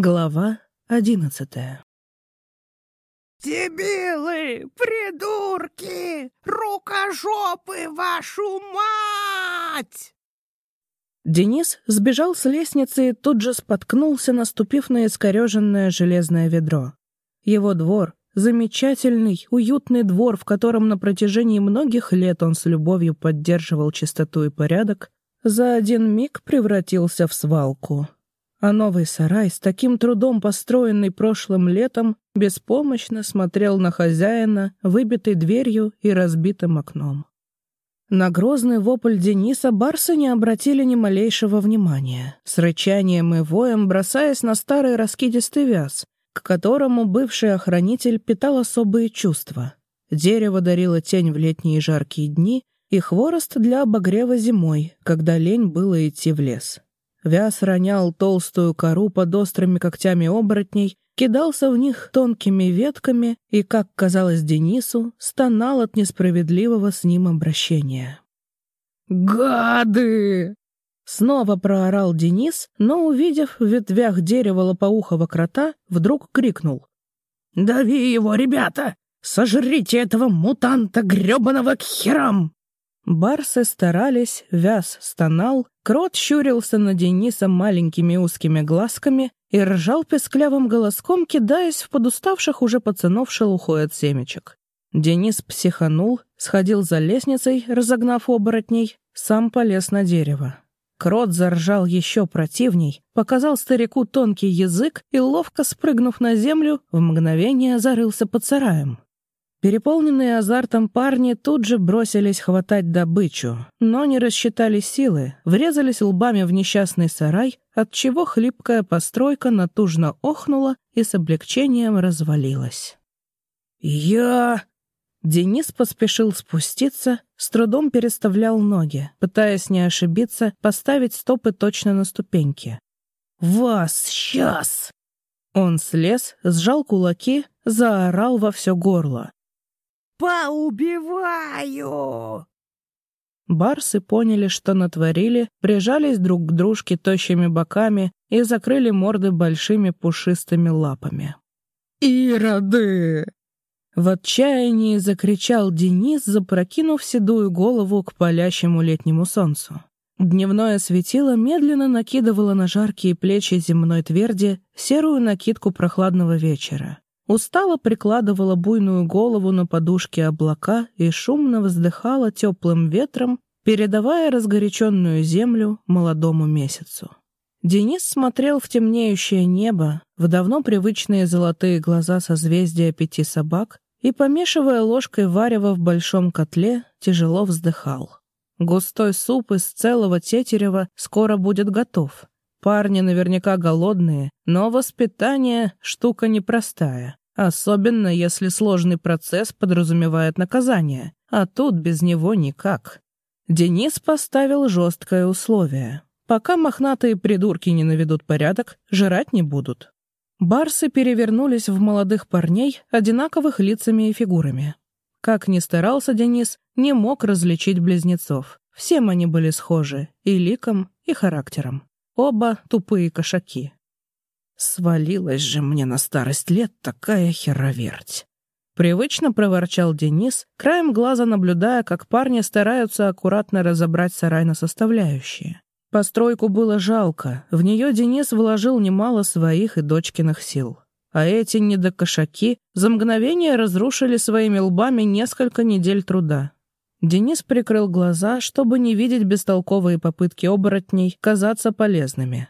Глава одиннадцатая «Дебилы! Придурки! Рукожопы, вашу мать!» Денис сбежал с лестницы и тут же споткнулся, наступив на искореженное железное ведро. Его двор — замечательный, уютный двор, в котором на протяжении многих лет он с любовью поддерживал чистоту и порядок, за один миг превратился в свалку а новый сарай, с таким трудом построенный прошлым летом, беспомощно смотрел на хозяина, выбитой дверью и разбитым окном. На грозный вопль Дениса барсы не обратили ни малейшего внимания, с рычанием и воем бросаясь на старый раскидистый вяз, к которому бывший охранитель питал особые чувства. Дерево дарило тень в летние жаркие дни и хворост для обогрева зимой, когда лень было идти в лес. Вяз ронял толстую кору под острыми когтями оборотней, кидался в них тонкими ветками и, как казалось Денису, стонал от несправедливого с ним обращения. «Гады!» Снова проорал Денис, но, увидев в ветвях дерева лопоухого крота, вдруг крикнул. «Дави его, ребята! Сожрите этого мутанта гребаного к херам!» Барсы старались, вяз стонал, крот щурился на Дениса маленькими узкими глазками и ржал песклявым голоском, кидаясь в подуставших уже пацанов шелухой от семечек. Денис психанул, сходил за лестницей, разогнав оборотней, сам полез на дерево. Крот заржал еще противней, показал старику тонкий язык и, ловко спрыгнув на землю, в мгновение зарылся под сараем. Переполненные азартом парни тут же бросились хватать добычу, но не рассчитали силы, врезались лбами в несчастный сарай, отчего хлипкая постройка натужно охнула и с облегчением развалилась. «Я...» Денис поспешил спуститься, с трудом переставлял ноги, пытаясь не ошибиться, поставить стопы точно на ступеньки. «Вас сейчас!» Он слез, сжал кулаки, заорал во все горло. Поубиваю!» Барсы поняли, что натворили, прижались друг к дружке тощими боками и закрыли морды большими пушистыми лапами. «Ироды!» В отчаянии закричал Денис, запрокинув седую голову к палящему летнему солнцу. Дневное светило медленно накидывало на жаркие плечи земной тверди серую накидку прохладного вечера. Устало прикладывала буйную голову на подушке облака и шумно вздыхала теплым ветром, передавая разгоряченную землю молодому месяцу. Денис смотрел в темнеющее небо, в давно привычные золотые глаза созвездия пяти собак и, помешивая ложкой варево в большом котле, тяжело вздыхал. Густой суп из целого тетерева скоро будет готов. Парни наверняка голодные, но воспитание — штука непростая. Особенно, если сложный процесс подразумевает наказание, а тут без него никак. Денис поставил жесткое условие. Пока мохнатые придурки не наведут порядок, жрать не будут. Барсы перевернулись в молодых парней, одинаковых лицами и фигурами. Как ни старался Денис, не мог различить близнецов. Всем они были схожи и ликом, и характером. Оба тупые кошаки. Свалилась же мне на старость лет такая хероверть. Привычно проворчал Денис, краем глаза наблюдая, как парни стараются аккуратно разобрать сарай на составляющие. Постройку было жалко, в нее Денис вложил немало своих и дочкиных сил. А эти недокошаки за мгновение разрушили своими лбами несколько недель труда. Денис прикрыл глаза, чтобы не видеть бестолковые попытки оборотней казаться полезными.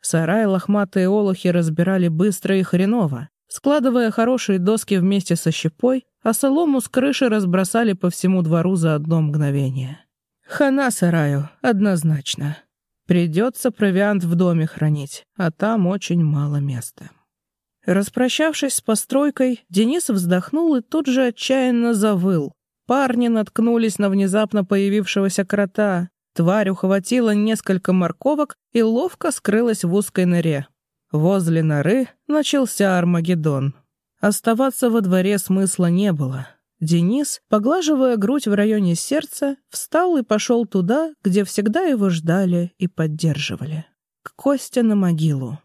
Сарай лохматые олухи разбирали быстро и хреново, складывая хорошие доски вместе со щепой, а солому с крыши разбросали по всему двору за одно мгновение. Хана сараю, однозначно. Придется провиант в доме хранить, а там очень мало места. Распрощавшись с постройкой, Денис вздохнул и тут же отчаянно завыл. Парни наткнулись на внезапно появившегося крота. Тварь ухватила несколько морковок и ловко скрылась в узкой норе. Возле норы начался Армагеддон. Оставаться во дворе смысла не было. Денис, поглаживая грудь в районе сердца, встал и пошел туда, где всегда его ждали и поддерживали. К Косте на могилу.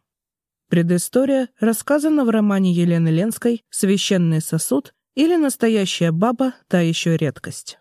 Предыстория рассказана в романе Елены Ленской «Священный сосуд» или «Настоящая баба, та еще редкость».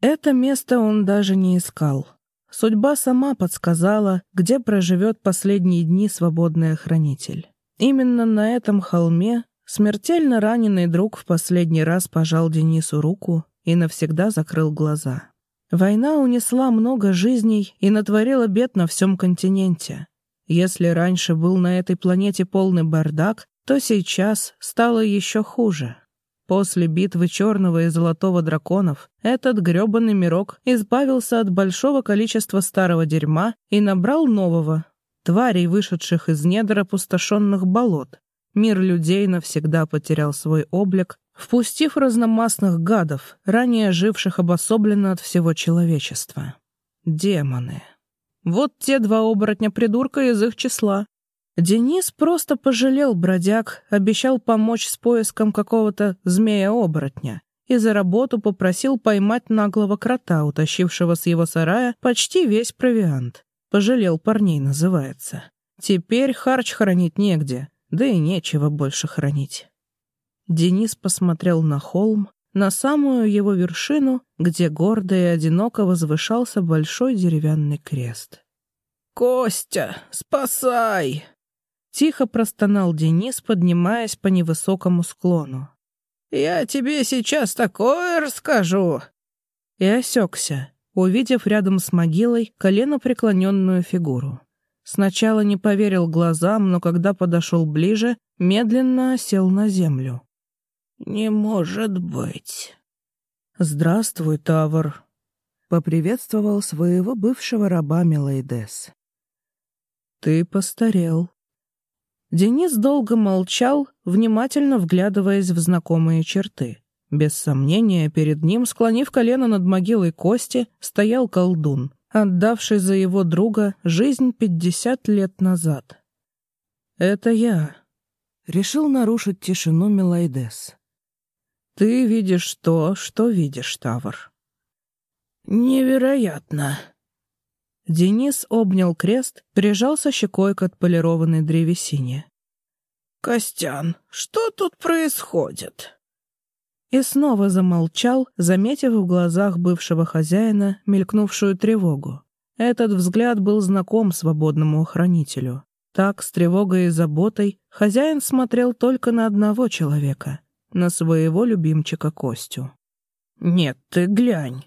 Это место он даже не искал. Судьба сама подсказала, где проживет последние дни свободный охранитель. Именно на этом холме смертельно раненый друг в последний раз пожал Денису руку и навсегда закрыл глаза. Война унесла много жизней и натворила бед на всем континенте. Если раньше был на этой планете полный бардак, то сейчас стало еще хуже. После битвы черного и золотого драконов этот грёбаный мирок избавился от большого количества старого дерьма и набрал нового, тварей, вышедших из недр опустошенных болот. Мир людей навсегда потерял свой облик, впустив разномастных гадов, ранее живших обособленно от всего человечества. Демоны. Вот те два оборотня-придурка из их числа. Денис просто пожалел бродяг, обещал помочь с поиском какого-то змея-оборотня и за работу попросил поймать наглого крота, утащившего с его сарая почти весь провиант. Пожалел парней, называется. Теперь харч хранить негде, да и нечего больше хранить. Денис посмотрел на холм, на самую его вершину, где гордо и одиноко возвышался большой деревянный крест. «Костя, спасай!» Тихо простонал Денис, поднимаясь по невысокому склону. «Я тебе сейчас такое расскажу!» И осекся, увидев рядом с могилой колено преклоненную фигуру. Сначала не поверил глазам, но когда подошел ближе, медленно сел на землю. «Не может быть!» «Здравствуй, Тавр!» — поприветствовал своего бывшего раба Милайдес. «Ты постарел», Денис долго молчал, внимательно вглядываясь в знакомые черты. Без сомнения, перед ним, склонив колено над могилой Кости, стоял колдун, отдавший за его друга жизнь пятьдесят лет назад. «Это я», — решил нарушить тишину Мелайдес. «Ты видишь то, что видишь, Тавр». «Невероятно», Денис обнял крест, прижался щекой к отполированной древесине. «Костян, что тут происходит?» И снова замолчал, заметив в глазах бывшего хозяина мелькнувшую тревогу. Этот взгляд был знаком свободному охранителю. Так, с тревогой и заботой, хозяин смотрел только на одного человека, на своего любимчика Костю. «Нет, ты глянь!»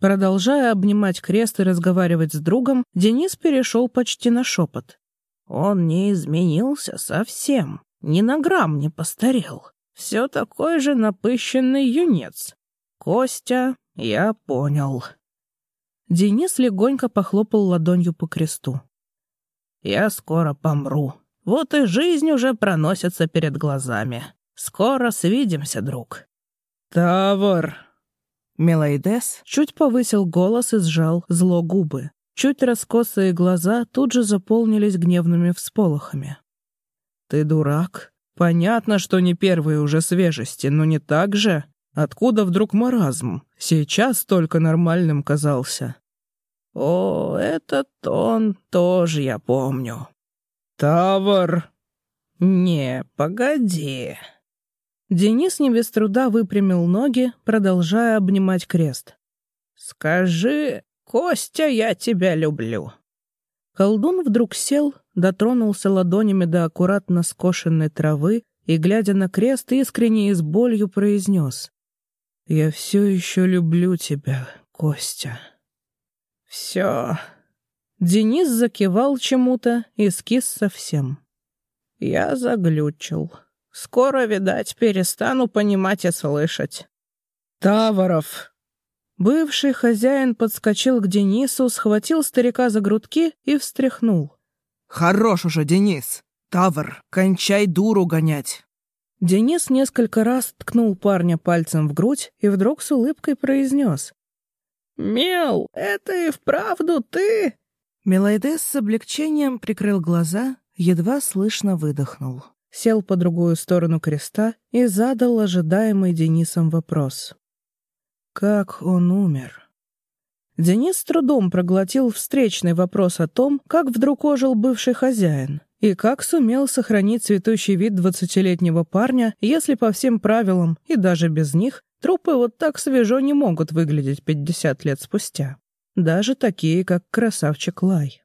Продолжая обнимать крест и разговаривать с другом, Денис перешел почти на шепот. Он не изменился совсем, ни на грамм не постарел. Все такой же напыщенный юнец. Костя, я понял. Денис легонько похлопал ладонью по кресту. Я скоро помру. Вот и жизнь уже проносится перед глазами. Скоро свидимся, друг. Тавр, Мелайдес чуть повысил голос и сжал зло губы. Чуть раскосые глаза тут же заполнились гневными всполохами. «Ты дурак? Понятно, что не первые уже свежести, но не так же. Откуда вдруг маразм? Сейчас только нормальным казался». «О, этот тон тоже я помню». «Тавр!» «Не, погоди». Денис не без труда выпрямил ноги, продолжая обнимать крест. «Скажи, Костя, я тебя люблю». Колдун вдруг сел, дотронулся ладонями до аккуратно скошенной травы и, глядя на крест, искренне и с болью произнес. «Я все еще люблю тебя, Костя». «Все». Денис закивал чему-то и скис совсем. «Я заглючил». Скоро, видать, перестану понимать и слышать. Таворов. Бывший хозяин подскочил к Денису, схватил старика за грудки и встряхнул. Хорош уже, Денис. Тавр, кончай дуру гонять. Денис несколько раз ткнул парня пальцем в грудь и вдруг с улыбкой произнес. «Мел, это и вправду ты?» Мелайдес с облегчением прикрыл глаза, едва слышно выдохнул сел по другую сторону креста и задал ожидаемый Денисом вопрос. «Как он умер?» Денис с трудом проглотил встречный вопрос о том, как вдруг ожил бывший хозяин, И как сумел сохранить цветущий вид двадцатилетнего парня, если по всем правилам, и даже без них, трупы вот так свежо не могут выглядеть пятьдесят лет спустя. Даже такие, как красавчик Лай.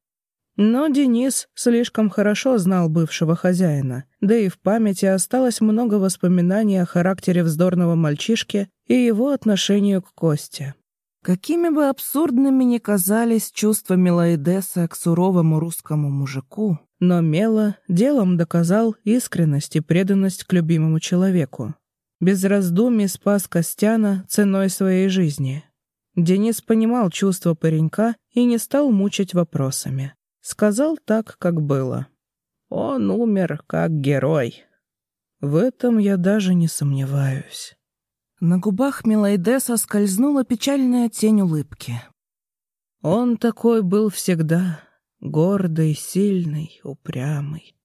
Но Денис слишком хорошо знал бывшего хозяина, да и в памяти осталось много воспоминаний о характере вздорного мальчишки и его отношению к Косте. Какими бы абсурдными ни казались чувства Мелоидеса к суровому русскому мужику, но Мела делом доказал искренность и преданность к любимому человеку. Без раздумий спас Костяна ценой своей жизни. Денис понимал чувства паренька и не стал мучить вопросами. Сказал так, как было. Он умер как герой. В этом я даже не сомневаюсь. На губах Милайдеса скользнула печальная тень улыбки. Он такой был всегда, гордый, сильный, упрямый.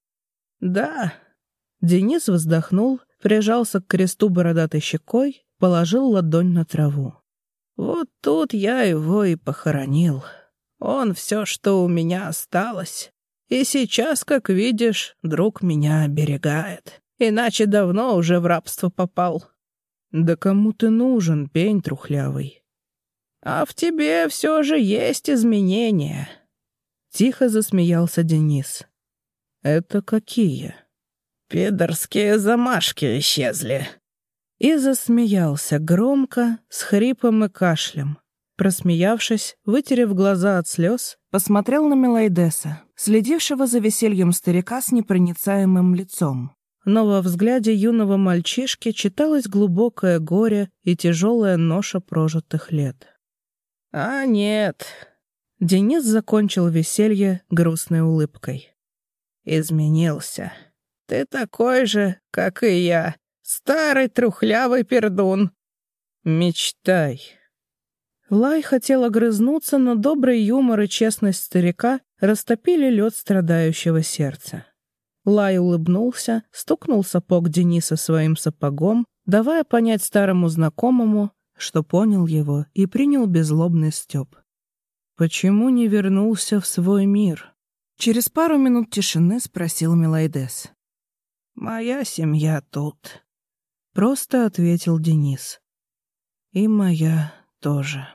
Да, Денис вздохнул, прижался к кресту бородатой щекой, положил ладонь на траву. Вот тут я его и похоронил. Он все, что у меня осталось. И сейчас, как видишь, друг меня оберегает. Иначе давно уже в рабство попал. «Да кому ты нужен, пень трухлявый?» «А в тебе все же есть изменения». Тихо засмеялся Денис. «Это какие?» «Пидорские замашки исчезли». И засмеялся громко, с хрипом и кашлем. Просмеявшись, вытерев глаза от слез, посмотрел на Мелайдеса, следившего за весельем старика с непроницаемым лицом но во взгляде юного мальчишки читалось глубокое горе и тяжелая ноша прожитых лет. «А нет», — Денис закончил веселье грустной улыбкой. «Изменился. Ты такой же, как и я, старый трухлявый пердун. Мечтай». Лай хотел огрызнуться, но добрый юмор и честность старика растопили лед страдающего сердца. Лай улыбнулся, стукнул сапог Дениса своим сапогом, давая понять старому знакомому, что понял его и принял беззлобный стёб. «Почему не вернулся в свой мир?» Через пару минут тишины спросил Милайдес. «Моя семья тут», — просто ответил Денис. «И моя тоже».